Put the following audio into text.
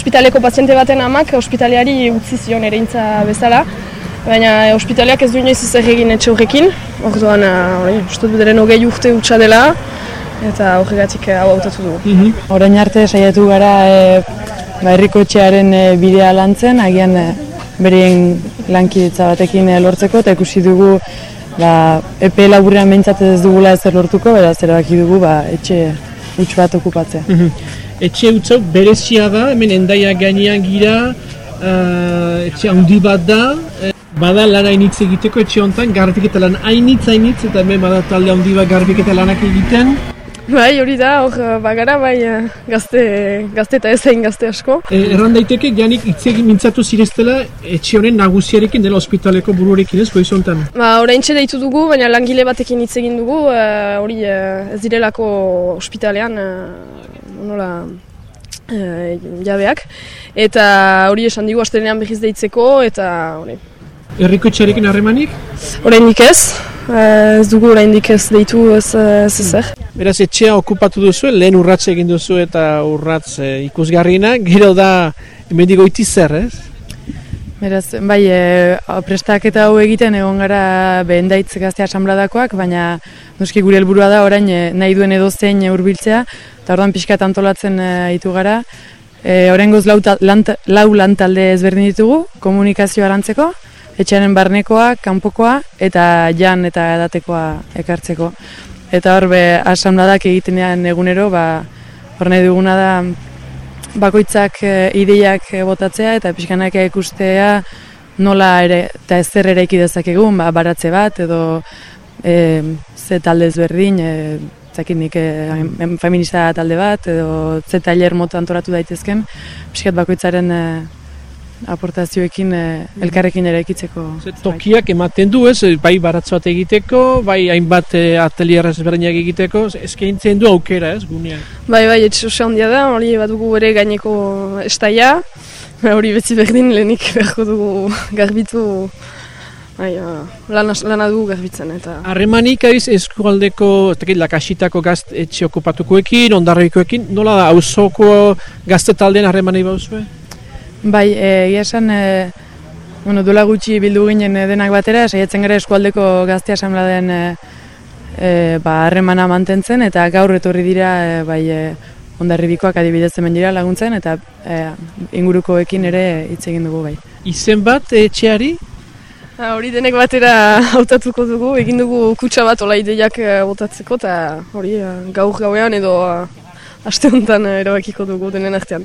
ospitaleko paziente baten amak ospitaleari utzi zion ereintza bezala. Baina e, ospitaleak ez du inoiz ezer egin etxe horrekin. Orduan, hori, uste dut beren hogei urte utxa dela. Eta horregatik hau hautatu dugu. Orain arte saiatu gara e, ba, etxearen e, bidea lantzen, agian e, berien lankidetza batekin e, lortzeko, eta ikusi dugu ba, epe laburrean behintzat ez dugula ezer lortuko, beraz erabaki dugu ba, etxe huts bat okupatzea. Etxe utzok berezia da, hemen endaia gainean gira, uh, etxe handi bat da, bada lan hainitz egiteko etxe honetan, garbiketa lan hainitz hainitz, eta hemen bada talde handi bat garbiketa lanak egiten. Bai, hori da, hor bagara, bai, eh, gazte, gazte eta ezain gazte asko. E, erran daiteke, janik itzegin mintzatu zireztela etxe honen nagusiarekin dela ospitaleko buruarekin ez, goizontan. Ba, orain deitu dugu, baina langile batekin hitz egin dugu, eh, hori eh, ez direlako ospitalean, eh, nola, eh, jabeak. Eta hori esan digu, astelenean behiz deitzeko, eta hori. Herriko etxearekin harremanik? Oraindik ez, eh, ez dugu oraindik ez deitu ez ez ezer. Beraz, etxea okupatu duzu, lehen urratz egin duzu eta urratz e, ikusgarriena, gero da, hemendik goiti zer, ez? Beraz, bai, e, prestaketa hau egiten egon gara behendaitz gazte asambladakoak, baina noski gure helburua da orain e, nahi duen edo zein hurbiltzea, eta orduan pixkat antolatzen e, ditu gara. E, Horengoz lau, lau lan talde ezberdin ditugu, komunikazio arantzeko, etxearen barnekoa, kanpokoa eta jan eta edatekoa ekartzeko. Eta hor be asamladak egitenean egunero, ba, hor nahi duguna da bakoitzak e, ideiak e, botatzea eta pixkanak ikustea nola ere eta ezer ere dezakegun, ba, baratze bat edo e, ze talde ezberdin, e, zakit nik e, em- feminista talde bat edo ze tailer mota antolatu daitezken, pixkat bakoitzaren e, aportazioekin e, elkarrekin ere ekitzeko. Ze Tokiak ematen du, ez, bai baratzo bat egiteko, bai hainbait e, atelier ezberdinak egiteko, eskaintzen du aukera, ez, gunean. Bai, bai, etxe oso handia da, hori badugu ere gaineko estaia, Ba, hori beti berdin lehenik beharko dugu garbitu, bai, ah, lana, lana dugu garbitzen, eta... Harremanik aiz eskualdeko, ez lakasitako gazte etxe okupatukoekin, ondarrikoekin, nola da, auzoko gazte taldean harremanei bauzue? Bai, e, egia esan, e, bueno, duela gutxi bildu ginen e, denak batera, saiatzen gara eskualdeko gazte asamladen e, e, ba, harremana mantentzen, eta gaur etorri dira, e, bai, e, ondarribikoak adibidez hemen dira laguntzen, eta e, ingurukoekin ere hitz egin dugu bai. Izen bat etxeari? Ah, hori denek batera hautatuko dugu, egin dugu kutsa bat ola ideiak eh, botatzeko, eta hori eh, gaur gauean edo eh, aste honetan eh, erabakiko dugu denen artean.